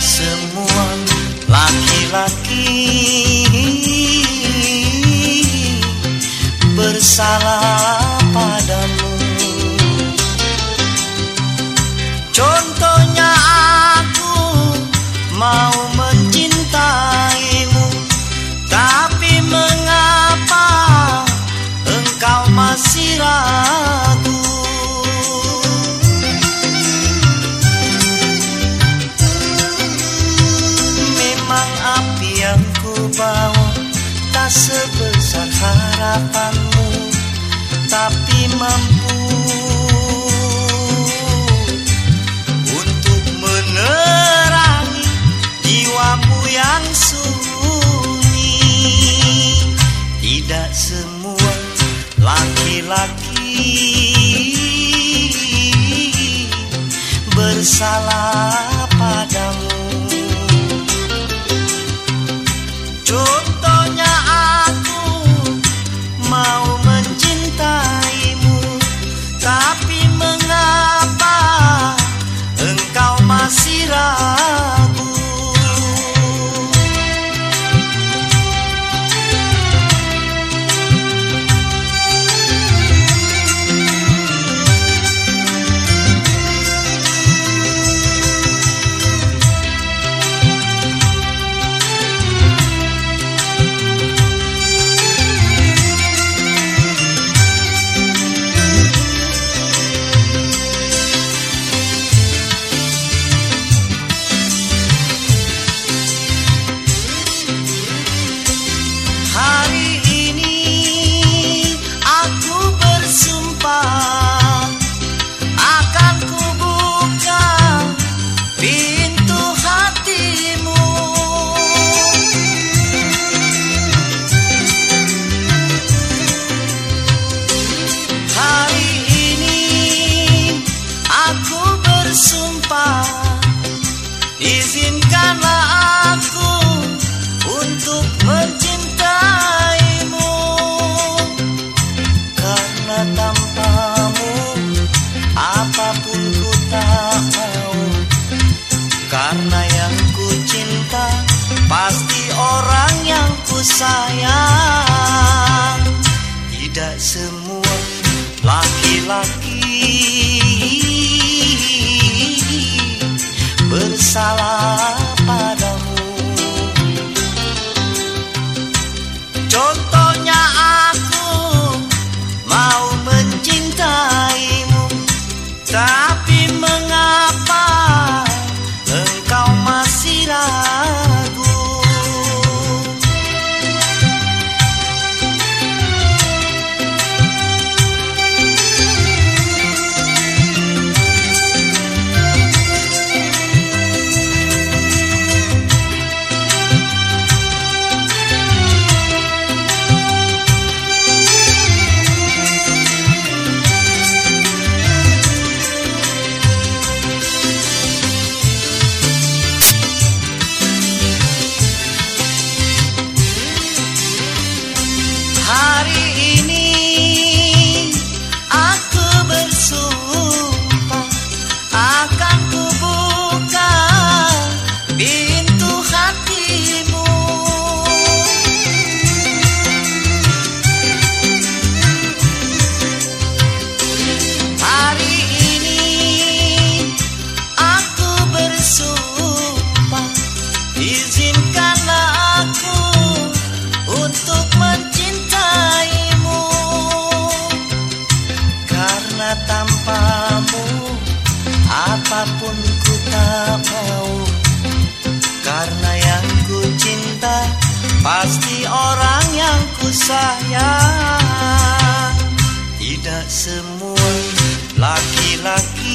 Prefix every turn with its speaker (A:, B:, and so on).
A: semua laki-laki. Bersalah. harapanmu Tapi mampu Untuk menerangi jiwamu yang sunyi. Tidak semua laki-laki Bersalah. sayang. Tidak semua laki-laki apa pun ku tak mau Karena yang ku cinta Pasti orang yang ku sayang. Tidak semua laki-laki